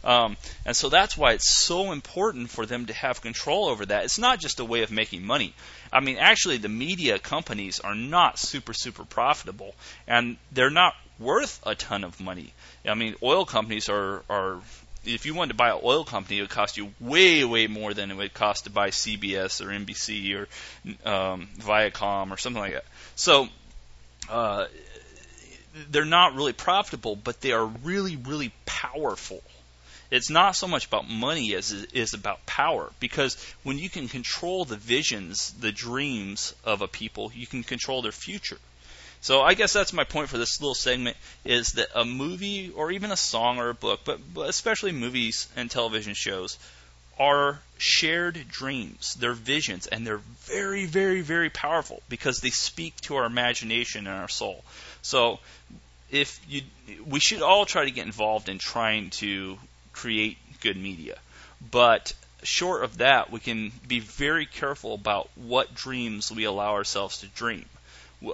Um, and so that's why it's so important for them to have control over that. It's not just a way of making money. I mean, actually, the media companies are not super, super profitable, and they're not worth a ton of money. I mean, oil companies are, are if you wanted to buy an oil company, it would cost you way, way more than it would cost to buy CBS or NBC or um, Viacom or something like that. So uh, they're not really profitable, but they are really, really powerful. It's not so much about money as it is about power, because when you can control the visions, the dreams of a people, you can control their future. So I guess that's my point for this little segment is that a movie or even a song or a book, but, but especially movies and television shows, are shared dreams. They're visions, and they're very, very, very powerful because they speak to our imagination and our soul. So if you, we should all try to get involved in trying to create good media, but short of that, we can be very careful about what dreams we allow ourselves to dream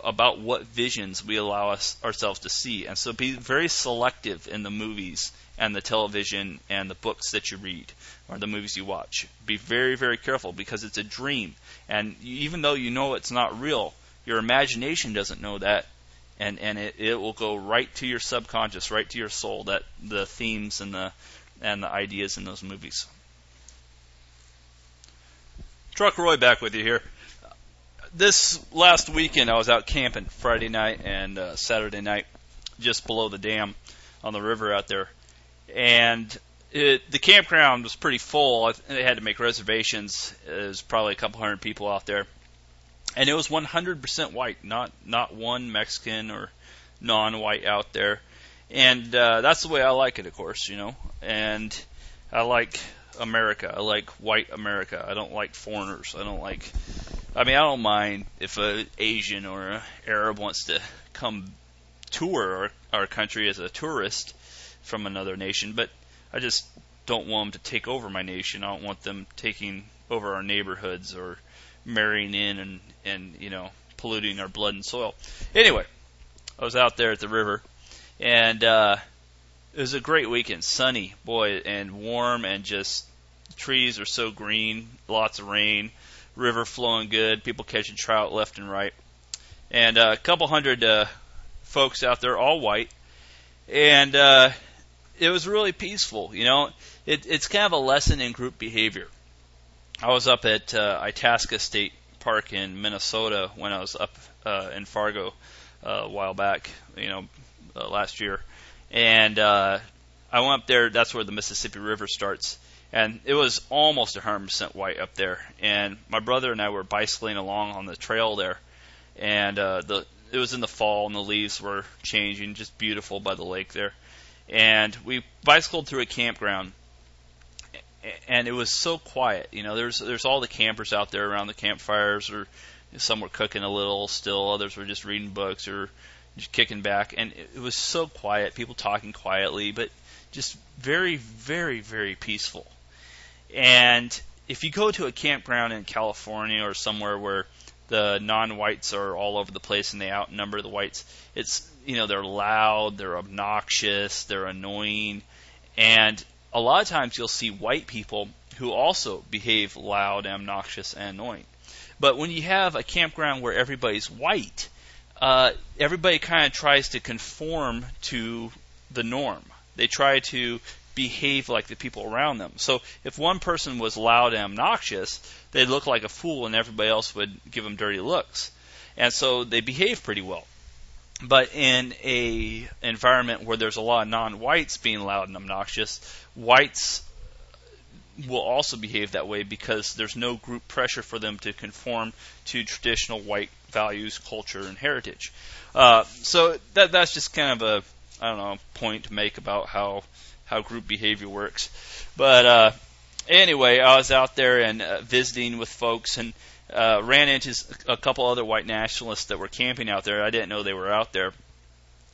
about what visions we allow us ourselves to see. And so be very selective in the movies and the television and the books that you read or the movies you watch. Be very, very careful because it's a dream. And even though you know it's not real, your imagination doesn't know that. And, and it, it will go right to your subconscious, right to your soul, that the themes and the and the ideas in those movies. Truck Roy back with you here this last weekend, I was out camping Friday night and uh, Saturday night, just below the dam on the river out there, and it, the campground was pretty full. They had to make reservations. There's probably a couple hundred people out there, and it was 100% white, not not one Mexican or non-white out there, and uh, that's the way I like it, of course, you know. And I like America. I like white America. I don't like foreigners. I don't like I mean, I don't mind if a Asian or a Arab wants to come tour our, our country as a tourist from another nation, but I just don't want them to take over my nation. I don't want them taking over our neighborhoods or marrying in and and you know polluting our blood and soil. Anyway, I was out there at the river, and uh, it was a great weekend. Sunny, boy, and warm, and just trees are so green. Lots of rain river flowing good, people catching trout left and right, and uh, a couple hundred uh, folks out there, all white, and uh, it was really peaceful. You know, it, it's kind of a lesson in group behavior. I was up at uh, Itasca State Park in Minnesota when I was up uh, in Fargo uh, a while back, you know, uh, last year, and uh, I went up there. That's where the Mississippi River starts and it was almost 100% white up there. And my brother and I were bicycling along on the trail there, and uh, the it was in the fall and the leaves were changing, just beautiful by the lake there. And we bicycled through a campground, and it was so quiet. You know, there's there's all the campers out there around the campfires, or some were cooking a little still, others were just reading books or just kicking back, and it, it was so quiet. People talking quietly, but just very, very, very peaceful. And if you go to a campground in California or somewhere where the non-whites are all over the place and they outnumber the whites, it's you know they're loud, they're obnoxious, they're annoying, and a lot of times you'll see white people who also behave loud, obnoxious, and annoying. But when you have a campground where everybody's white, uh, everybody kind of tries to conform to the norm. They try to behave like the people around them. So if one person was loud and obnoxious, they'd look like a fool and everybody else would give them dirty looks. And so they behave pretty well. But in a environment where there's a lot of non-whites being loud and obnoxious, whites will also behave that way because there's no group pressure for them to conform to traditional white values, culture, and heritage. Uh, so that that's just kind of a I don't know point to make about how how group behavior works. But uh, anyway, I was out there and uh, visiting with folks and uh, ran into a couple other white nationalists that were camping out there. I didn't know they were out there,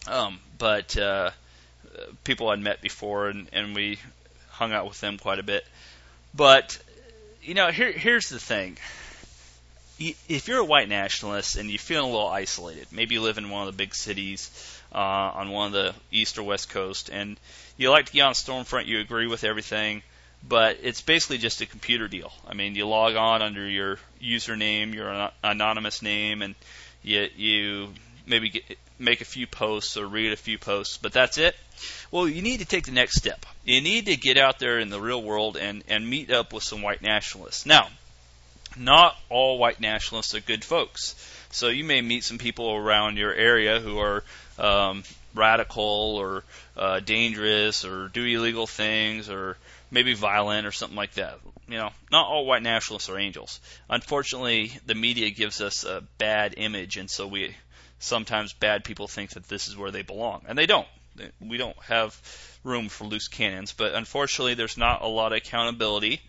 um, but uh, people I'd met before, and, and we hung out with them quite a bit. But you know, here, here's the thing. If you're a white nationalist and you feel a little isolated, maybe you live in one of the big cities uh, on one of the east or west coast, and you like to get on Stormfront, you agree with everything, but it's basically just a computer deal. I mean, you log on under your username, your anonymous name, and you you maybe get, make a few posts or read a few posts, but that's it. Well, you need to take the next step. You need to get out there in the real world and and meet up with some white nationalists. Now, not all white nationalists are good folks. So you may meet some people around your area who are um, radical or uh, dangerous or do illegal things or maybe violent or something like that. You know, not all white nationalists are angels. Unfortunately, the media gives us a bad image, and so we sometimes bad people think that this is where they belong, and they don't. We don't have room for loose cannons, but unfortunately, there's not a lot of accountability,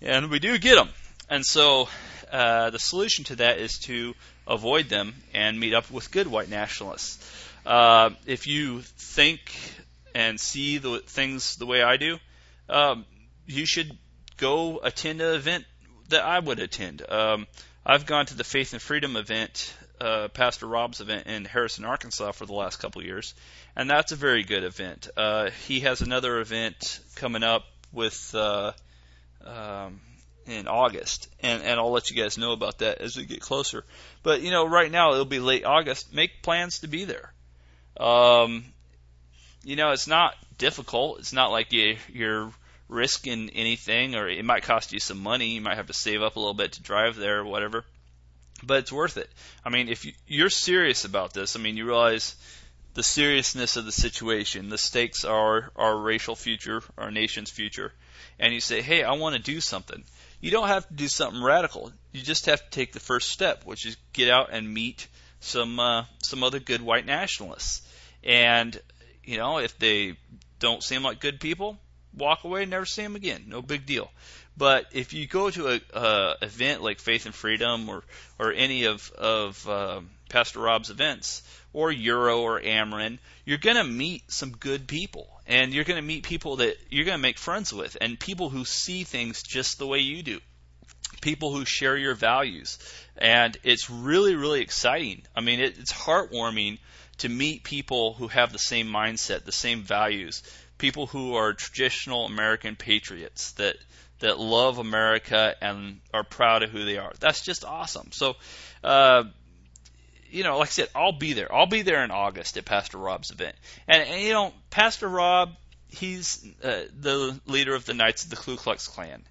and we do get them. And so, uh, the solution to that is to avoid them and meet up with good white nationalists. Uh, if you think and see the things the way I do, um, you should go attend an event that I would attend. Um, I've gone to the Faith and Freedom event, uh, Pastor Rob's event in Harrison, Arkansas for the last couple of years, and that's a very good event. Uh, he has another event coming up with uh, um, in August, and and I'll let you guys know about that as we get closer. But you know, right now it'll be late August. Make plans to be there. Um, you know, it's not difficult. It's not like you, you're risking anything, or it might cost you some money. You might have to save up a little bit to drive there or whatever. But it's worth it. I mean, if you, you're serious about this, I mean, you realize the seriousness of the situation. The stakes are our racial future, our nation's future. And you say, hey, I want to do something. You don't have to do something radical. You just have to take the first step, which is get out and meet some uh, some other good white nationalists. And you know, if they don't seem like good people, walk away, never see them again. No big deal. But if you go to a, a event like Faith and Freedom or or any of of uh, Pastor Rob's events or Euro or AmRen, you're going to meet some good people, and you're going to meet people that you're going to make friends with, and people who see things just the way you do, people who share your values, and it's really really exciting. I mean, it, it's heartwarming to meet people who have the same mindset, the same values, people who are traditional American patriots that that love America and are proud of who they are. That's just awesome. So, uh, you know, like I said, I'll be there. I'll be there in August at Pastor Rob's event. And, and you know, Pastor Rob, he's uh, the leader of the Knights of the Ku Klux Klan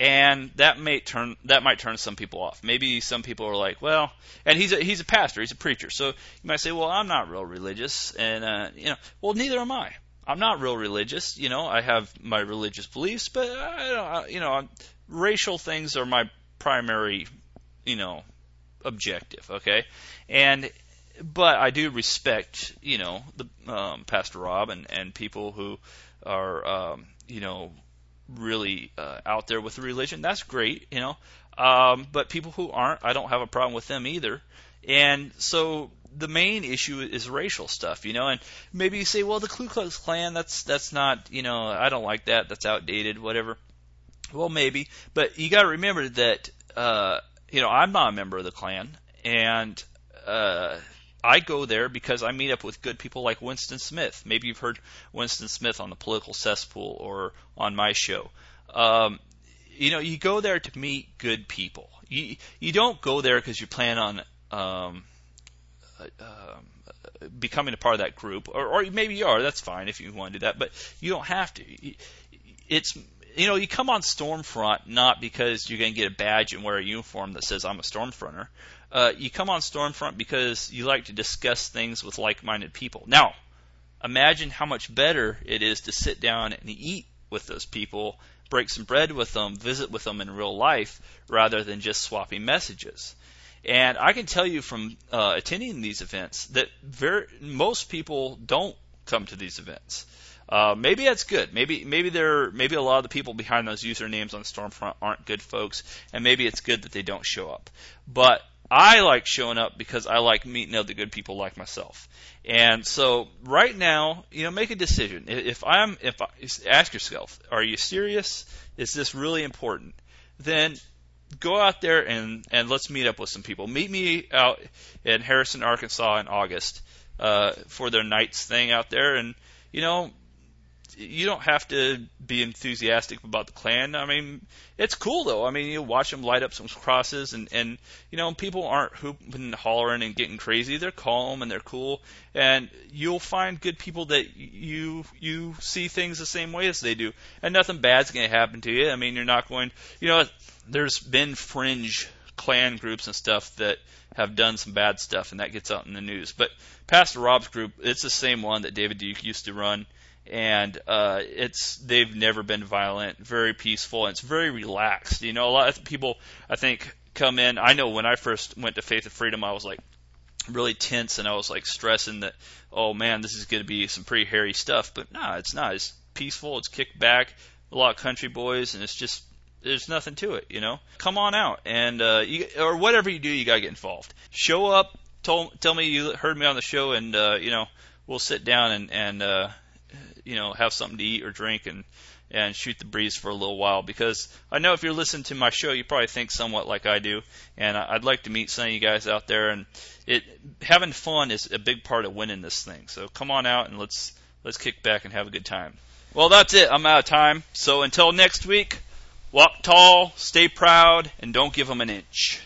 and that may turn that might turn some people off. Maybe some people are like, well, and he's a, he's a pastor, he's a preacher, so you might say, well, I'm not real religious, and uh, you know, well, neither am I. I'm not real religious, you know. I have my religious beliefs, but I don't, you know, racial things are my primary, you know, objective. Okay, and but I do respect, you know, the um, Pastor Rob and and people who are, um, you know, really uh, out there with the religion, that's great, you know. Um, but people who aren't, I don't have a problem with them either. And so the main issue is racial stuff, you know. And maybe you say, well, the Ku Klux Klan, that's that's not, you know, I don't like that. That's outdated, whatever. Well, maybe, but you got to remember that, uh, you know, I'm not a member of the Klan, and uh, I go there because I meet up with good people like Winston Smith. Maybe you've heard Winston Smith on the Political Cesspool or on my show. Um, you know, you go there to meet good people. You you don't go there because you plan on um, uh, um, becoming a part of that group, or, or maybe you are. That's fine if you want to do that, but you don't have to. It's you know, you come on Stormfront not because you're going to get a badge and wear a uniform that says I'm a Stormfronter. Uh, you come on Stormfront because you like to discuss things with like-minded people. Now, imagine how much better it is to sit down and eat with those people, break some bread with them, visit with them in real life, rather than just swapping messages. And I can tell you from uh, attending these events that very most people don't come to these events. Uh, maybe that's good. Maybe maybe they're maybe a lot of the people behind those usernames on Stormfront aren't good folks, and maybe it's good that they don't show up. But I like showing up because I like meeting other good people like myself. And so right now, you know, make a decision. If I'm, if I, ask yourself, are you serious? Is this really important? Then go out there and and let's meet up with some people. Meet me out in Harrison, Arkansas in August uh, for their Knights thing out there, and you know you don't have to be enthusiastic about the Klan. I mean, it's cool though. I mean, you watch them light up some crosses, and and you know, people aren't hooping and hollering and getting crazy. They're calm and they're cool, and you'll find good people that you you see things the same way as they do, and nothing bad's going to happen to you. I mean, you're not going. You know, there's been fringe Klan groups and stuff that have done some bad stuff, and that gets out in the news. But Pastor Rob's group, it's the same one that David Duke used to run and uh, it's they've never been violent, very peaceful, and it's very relaxed. You know, a lot of people I think come in. I know when I first went to Faith and Freedom, I was like, really tense, and I was like stressing that, oh man, this is going to be some pretty hairy stuff. But nah, it's not. It's peaceful. It's kicked back. A lot of country boys, and it's just there's nothing to it, you know. Come on out, and uh, you, or whatever you do, you gotta get involved. Show up. Tell tell me you heard me on the show, and uh, you know we'll sit down and and uh, you know have something to eat or drink and and shoot the breeze for a little while because I know if you're listening to my show, you probably think somewhat like I do, and I'd like to meet some of you guys out there. And it having fun is a big part of winning this thing. So come on out and let's let's kick back and have a good time. Well, that's it. I'm out of time. So until next week, walk tall, stay proud, and don't give them an inch.